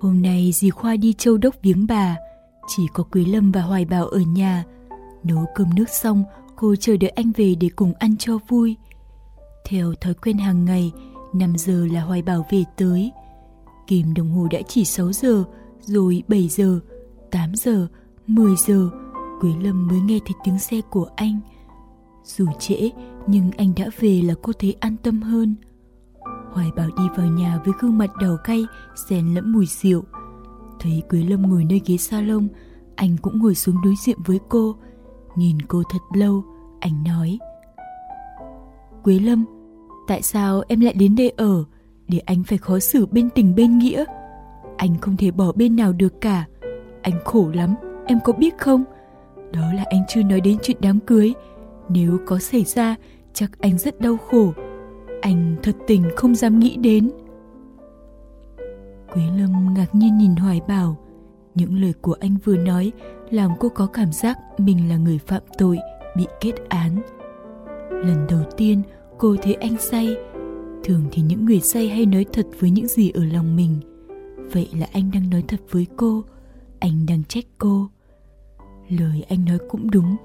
Hôm nay dì Khoa đi châu đốc viếng bà, chỉ có Quý Lâm và Hoài Bảo ở nhà. Nấu cơm nước xong, cô chờ đợi anh về để cùng ăn cho vui. Theo thói quen hàng ngày, 5 giờ là Hoài Bảo về tới. Kim đồng hồ đã chỉ 6 giờ, rồi 7 giờ, 8 giờ, 10 giờ, Quý Lâm mới nghe thấy tiếng xe của anh. Dù trễ, nhưng anh đã về là cô thấy an tâm hơn. Hoài Bảo đi vào nhà với gương mặt đầu cay, xen lẫn mùi rượu. Thấy Quế Lâm ngồi nơi ghế salon, anh cũng ngồi xuống đối diện với cô. Nhìn cô thật lâu, anh nói. Quế Lâm, tại sao em lại đến đây ở, để anh phải khó xử bên tình bên nghĩa? Anh không thể bỏ bên nào được cả. Anh khổ lắm, em có biết không? Đó là anh chưa nói đến chuyện đám cưới. Nếu có xảy ra, chắc anh rất đau khổ anh thật tình không dám nghĩ đến. Quế lâm ngạc nhiên nhìn hoài bảo. Những lời của anh vừa nói làm cô có cảm giác mình là người phạm tội, bị kết án. Lần đầu tiên cô thấy anh say. Thường thì những người say hay nói thật với những gì ở lòng mình. Vậy là anh đang nói thật với cô. Anh đang trách cô. Lời anh nói cũng đúng.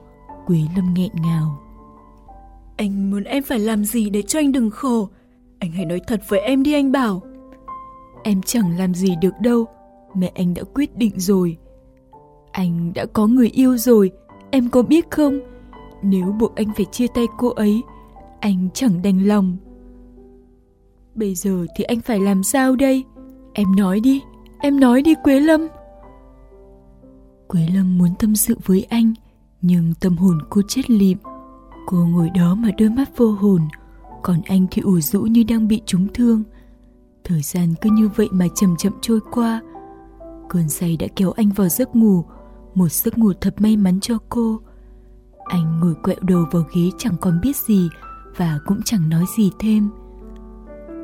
Quế lâm nghẹn ngào anh muốn em phải làm gì để cho anh đừng khổ? Anh hãy nói thật với em đi anh bảo. Em chẳng làm gì được đâu, mẹ anh đã quyết định rồi. Anh đã có người yêu rồi, em có biết không? Nếu buộc anh phải chia tay cô ấy, anh chẳng đành lòng. Bây giờ thì anh phải làm sao đây? Em nói đi, em nói đi Quế Lâm. Quế Lâm muốn tâm sự với anh, nhưng tâm hồn cô chết lịm Cô ngồi đó mà đôi mắt vô hồn, còn anh thì ủ rũ như đang bị trúng thương. Thời gian cứ như vậy mà chậm chậm trôi qua. Cơn say đã kéo anh vào giấc ngủ, một giấc ngủ thật may mắn cho cô. Anh ngồi quẹo đầu vào ghế chẳng còn biết gì và cũng chẳng nói gì thêm.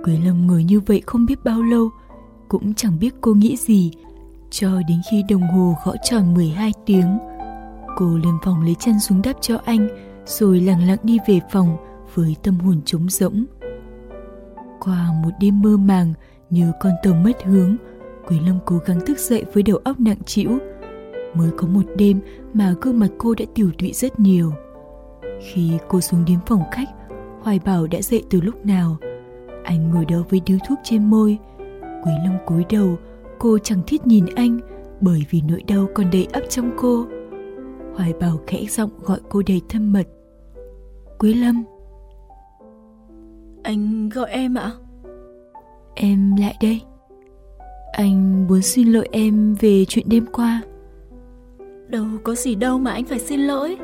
Quế Lâm ngồi như vậy không biết bao lâu, cũng chẳng biết cô nghĩ gì, cho đến khi đồng hồ gõ tròn 12 tiếng. Cô lên phòng lấy chân xuống đắp cho anh, rồi lặng lặng đi về phòng với tâm hồn trống rỗng. Qua một đêm mơ màng như con tàu mất hướng, Quý Lâm cố gắng thức dậy với đầu óc nặng trĩu. Mới có một đêm mà gương mặt cô đã tiểu tụy rất nhiều. Khi cô xuống đến phòng khách, Hoài Bảo đã dậy từ lúc nào. Anh ngồi đó với điếu thuốc trên môi. Quý Lâm cúi đầu, cô chẳng thiết nhìn anh bởi vì nỗi đau còn đầy ấp trong cô. Hoài Bảo khẽ giọng gọi cô đầy thân mật. Quý Lâm. Anh gọi em ạ. Em lại đây. Anh muốn xin lỗi em về chuyện đêm qua. Đâu có gì đâu mà anh phải xin lỗi.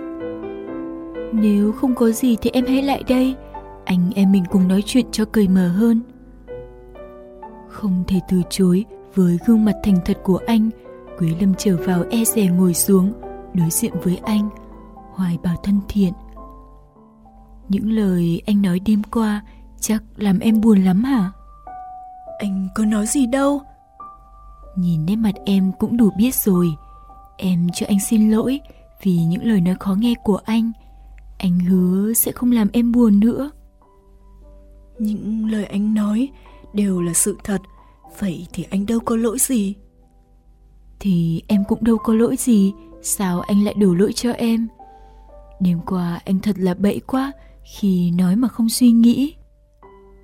Nếu không có gì thì em hãy lại đây. Anh em mình cùng nói chuyện cho cười mở hơn. Không thể từ chối với gương mặt thành thật của anh Quý Lâm trở vào e rè ngồi xuống Đối diện với anh Hoài bảo thân thiện những lời anh nói đêm qua chắc làm em buồn lắm hả? Anh có nói gì đâu. Nhìn nét mặt em cũng đủ biết rồi. Em cho anh xin lỗi vì những lời nói khó nghe của anh. Anh hứa sẽ không làm em buồn nữa. Những lời anh nói đều là sự thật, vậy thì anh đâu có lỗi gì. Thì em cũng đâu có lỗi gì, sao anh lại đổ lỗi cho em? Đêm qua anh thật là bậy quá, khi nói mà không suy nghĩ.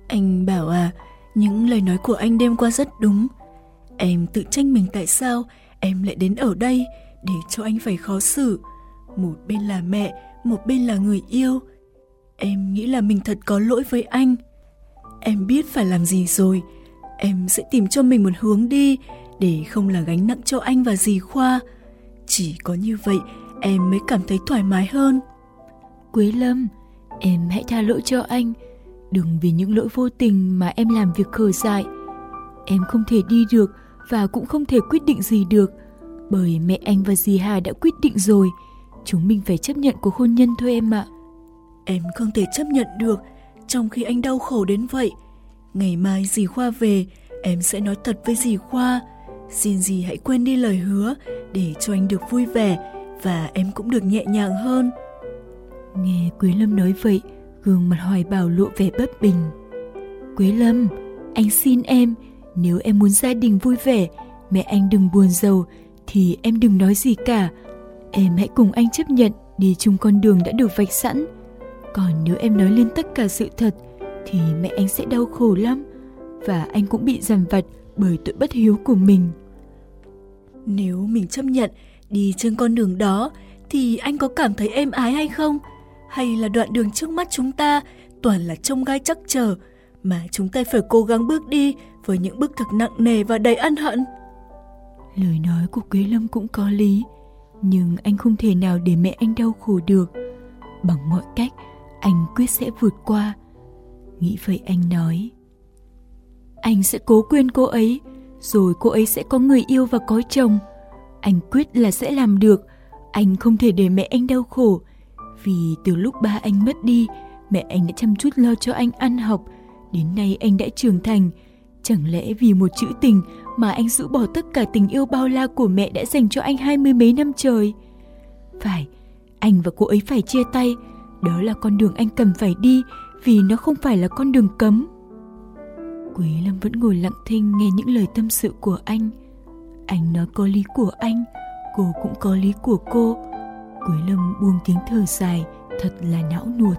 Anh bảo à, những lời nói của anh đêm qua rất đúng. Em tự tranh mình tại sao em lại đến ở đây để cho anh phải khó xử. Một bên là mẹ, một bên là người yêu. Em nghĩ là mình thật có lỗi với anh. Em biết phải làm gì rồi. Em sẽ tìm cho mình một hướng đi để không là gánh nặng cho anh và dì Khoa. Chỉ có như vậy em mới cảm thấy thoải mái hơn. Quế Lâm, Em hãy tha lỗi cho anh. Đừng vì những lỗi vô tình mà em làm việc khờ dại. Em không thể đi được và cũng không thể quyết định gì được bởi mẹ anh và dì Hà đã quyết định rồi. Chúng mình phải chấp nhận cuộc hôn nhân thôi em ạ. Em không thể chấp nhận được trong khi anh đau khổ đến vậy. Ngày mai dì Khoa về, em sẽ nói thật với dì Khoa. Xin dì hãy quên đi lời hứa để cho anh được vui vẻ và em cũng được nhẹ nhàng hơn. Nghe Quý Lâm nói vậy, gương mặt Hoài Bảo lộ vẻ bất bình. Quý Lâm, anh xin em, nếu em muốn gia đình vui vẻ, mẹ anh đừng buồn giàu, thì em đừng nói gì cả. Em hãy cùng anh chấp nhận đi chung con đường đã được vạch sẵn. Còn nếu em nói lên tất cả sự thật, thì mẹ anh sẽ đau khổ lắm. Và anh cũng bị dằn vặt bởi tội bất hiếu của mình. Nếu mình chấp nhận đi trên con đường đó, thì anh có cảm thấy êm ái hay không? Hay là đoạn đường trước mắt chúng ta toàn là trông gai chắc chờ mà chúng ta phải cố gắng bước đi với những bước thực nặng nề và đầy ân hận. Lời nói của Quế Lâm cũng có lý, nhưng anh không thể nào để mẹ anh đau khổ được. Bằng mọi cách, anh quyết sẽ vượt qua. Nghĩ vậy anh nói. Anh sẽ cố quên cô ấy, rồi cô ấy sẽ có người yêu và có chồng. Anh quyết là sẽ làm được. Anh không thể để mẹ anh đau khổ, vì từ lúc ba anh mất đi, mẹ anh đã chăm chút lo cho anh ăn học. Đến nay anh đã trưởng thành. Chẳng lẽ vì một chữ tình mà anh giữ bỏ tất cả tình yêu bao la của mẹ đã dành cho anh hai mươi mấy năm trời? Phải, anh và cô ấy phải chia tay. Đó là con đường anh cần phải đi vì nó không phải là con đường cấm. Quý Lâm vẫn ngồi lặng thinh nghe những lời tâm sự của anh. Anh nói có lý của anh, cô cũng có lý của cô Quế Lâm buông tiếng thở dài, thật là não nuột.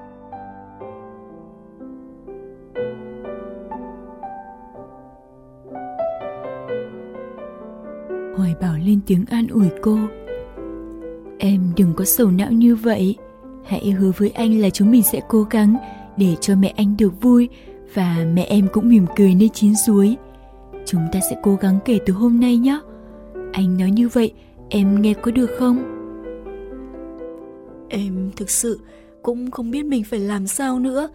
Hoài Bảo lên tiếng an ủi cô. Em đừng có sầu não như vậy. Hãy hứa với anh là chúng mình sẽ cố gắng để cho mẹ anh được vui và mẹ em cũng mỉm cười nơi chín suối. Chúng ta sẽ cố gắng kể từ hôm nay nhé. Anh nói như vậy, em nghe có được không? Em thực sự cũng không biết mình phải làm sao nữa.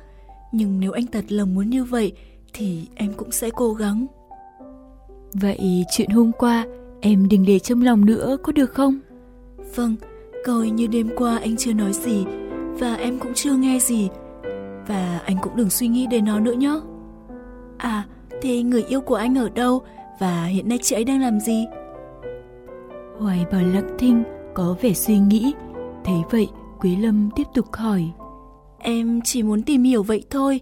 Nhưng nếu anh thật lòng muốn như vậy thì em cũng sẽ cố gắng. Vậy chuyện hôm qua em đừng để trong lòng nữa có được không? Vâng, coi như đêm qua anh chưa nói gì và em cũng chưa nghe gì. Và anh cũng đừng suy nghĩ đến nó nữa nhé. À, thì người yêu của anh ở đâu và hiện nay chị ấy đang làm gì? Hoài bảo lặng thinh có vẻ suy nghĩ. Thấy vậy Quý Lâm tiếp tục hỏi. Em chỉ muốn tìm hiểu vậy thôi,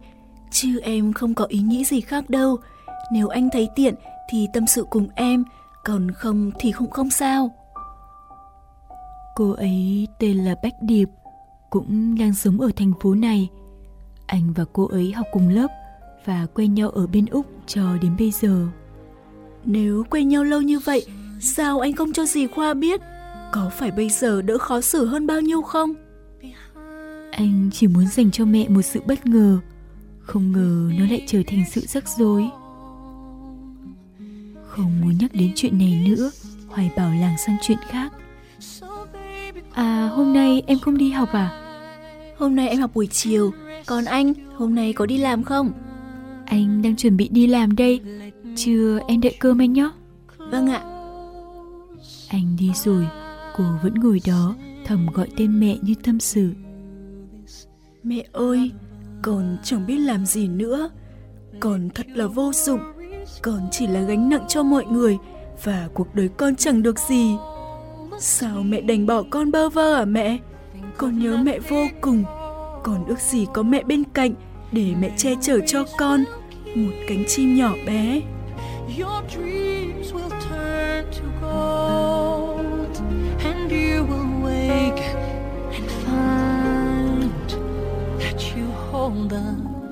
chứ em không có ý nghĩ gì khác đâu. Nếu anh thấy tiện thì tâm sự cùng em, còn không thì cũng không sao. Cô ấy tên là Bách Điệp, cũng đang sống ở thành phố này. Anh và cô ấy học cùng lớp và quen nhau ở bên Úc cho đến bây giờ. Nếu quen nhau lâu như vậy, sao anh không cho dì Khoa biết? Có phải bây giờ đỡ khó xử hơn bao nhiêu không? Anh chỉ muốn dành cho mẹ một sự bất ngờ Không ngờ nó lại trở thành sự rắc rối. Không muốn nhắc đến chuyện này nữa Hoài bảo làng sang chuyện khác. À hôm nay em không đi học à? Hôm nay em học buổi chiều Còn anh hôm nay có đi làm không? Anh đang chuẩn bị đi làm đây. Chưa em đợi cơm anh nhé. Vâng ạ. Anh đi rồi Cô vẫn ngồi đó thầm gọi tên mẹ như tâm sự Mẹ ơi, con chẳng biết làm gì nữa. Con thật là vô dụng. Con chỉ là gánh nặng cho mọi người và cuộc đời con chẳng được gì. Sao mẹ đành bỏ con bơ vơ à mẹ? Con nhớ mẹ vô cùng. Con ước gì có mẹ bên cạnh để mẹ che chở cho con một cánh chim nhỏ bé. Your dreams will turn to gold 懂得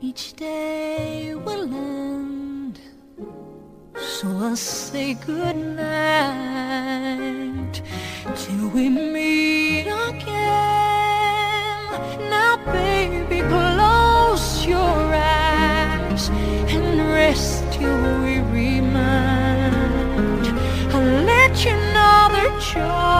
each day will end. So I'll say goodnight till we meet again. Now, baby, close your eyes and rest your weary mind. I'll let you know the you're.